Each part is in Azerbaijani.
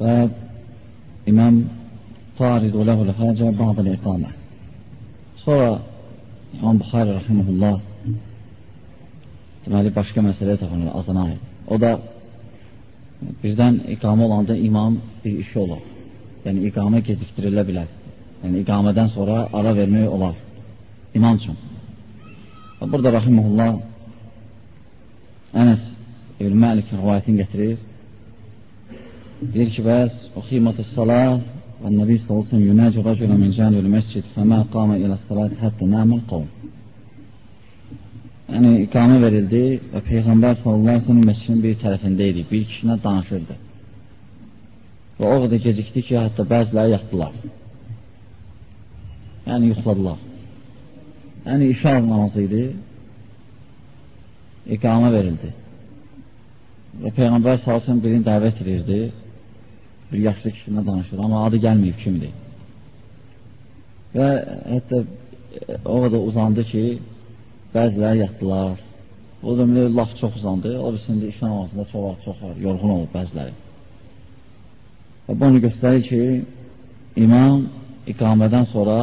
باب İmam taridu lehul hacə ba'dil iqamə. Sonra İmam Buxari rəhməhullah deməli başqa məsələyə toxunur azana aid. O da birdən iqamə olanda imam bir işi olar. Yəni iqamə gecikdirilə bilər. Yəni iqamədən sonra ara vermək olar. İmam üçün. Burada rəhməhullah Ənəs İbn Məlik rivayətini gətirir. Deyir ki, bəs uqimatı salah və Nəbi sallallahu yunaci rəculə min canil məscid fəmə qamə ilə salat hətta nəməl qovm. Yəni, iqamə verildi və Peyğəmbər sallallahu aleyhi ve məscidin bir tərəfində idi, bir kişinə danışırdı. Və o qədər gecikdi ki, hətta bəziləri yatdılar. Yəni, yuxladılar. Yəni, işə namazı idi, iqamə verildi. Və Peyğəmbər sallallahu birini dəvət edirdi, bir yaşlı kişinə danışır, amma adı gəlməyib kimdir. Və hətta e, o qədər uzandı ki, bəziləri yatdılar. O da laf çox uzandı, o birisində işə namazında çox vaxt çox var, yorğun olub bəziləri. Və bu onu göstərir ki, imam iqamədən sonra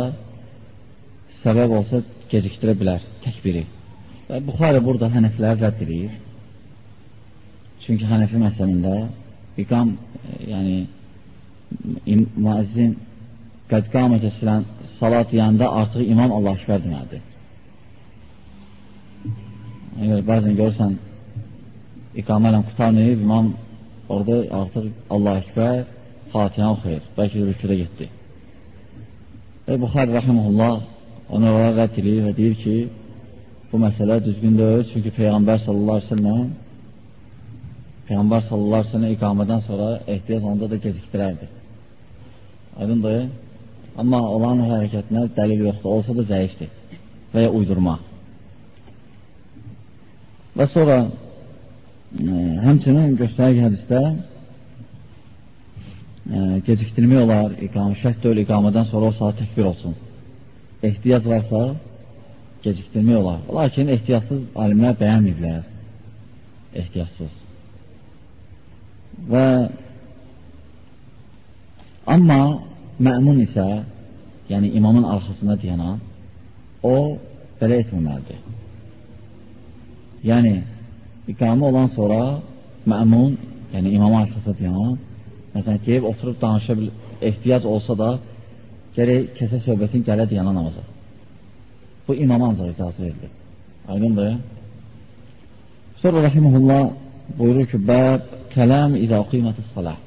səbəb olsa gecikdirə bilər təkbiri. Və Buxarə burada hənəfləri rədd edir. Çünki hənəfi məsəlində iqam, yəni müəzzin qəd qamətə silən salat deyəndə artıq imam Allah şükər deməlidir. Əgər bəzən görürsən iqamə ilə qutarmayıb, imam orada artıq Allah şükər Fatihə oxuyur, bəlkə də rüküdə getdi. Və Buxar rəhəmullah onu rədd edir və deyir ki, bu məsələ düzgün deyil, çünki Peyğəmbər sallallahu aleyhi ve sellem Peyğəmbər sallallahu aleyhi ve sellem iqamədən sonra ehtiyac onda da gecikdirərdi. Aydındır. Amma olan hərəkətinə dəlil yoxdur, olsa da zəifdir və ya uydurma. Və sonra e, həmçinin göstərik hədisdə e, gecikdirmək olar, iqamə, şərt deyil iqamədən sonra o saat təkbir olsun. Ehtiyac varsa gecikdirmək olar. Lakin ehtiyatsız alimlər bəyənməyiblər. Ehtiyatsız. Və amma məmun isə, yəni imamın arxasında dayanan, o belə etməməlidir. Yəni, iqamı olan sonra məmun, yəni imamın arxasında dayanan, məsələn, gəlib oturub danışa bil, ehtiyac olsa da, gərək kəsə söhbətin gələ dayana namaza. Bu imama ancaq icazə verilir. Aydındır. Sonra Rəhimullah buyurur ki, bəb kələm idə qiymətə salah.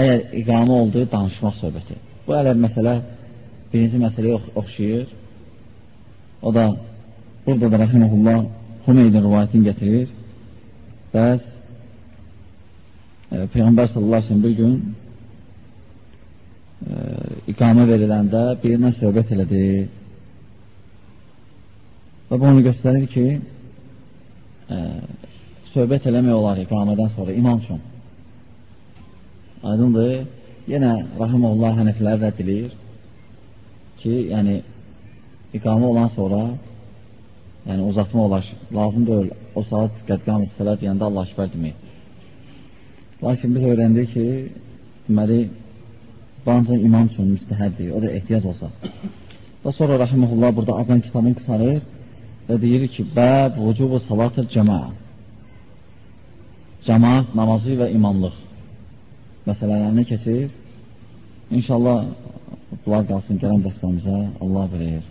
Əgər iqamə oldu, danışmaq söhbəti. Bu ələ məsələ birinci məsələyə oxşayır. O da burada da Rəhimullah Humeydin rivayətini gətirir. Bəs e, Peyğəmbər sallallahu aleyhi bir gün e, iqamə veriləndə birindən söhbət elədi. Və bu onu göstərir ki, e, söhbət eləmək olar iqamədən sonra imam üçün. Aydındır. Yenə Rahimullah hənəflər rədd edir ki, yəni iqamə olan sonra yəni uzatma olar, lazım deyil. O saat qədqam sələt deyəndə Allah şükür demək. Lakin biz öyrəndik ki, deməli, bancaq imam üçün müstəhəddir, o da ehtiyac olsa. Və sonra Rahimullah burada azan kitabını qısarır və deyir ki, bəb vücubu salatır cəmaa. Cəmaat namazı və imamlıq məsələlərini keçir. İnşallah bunlar qalsın gələn dəstəmizə Allah bilir.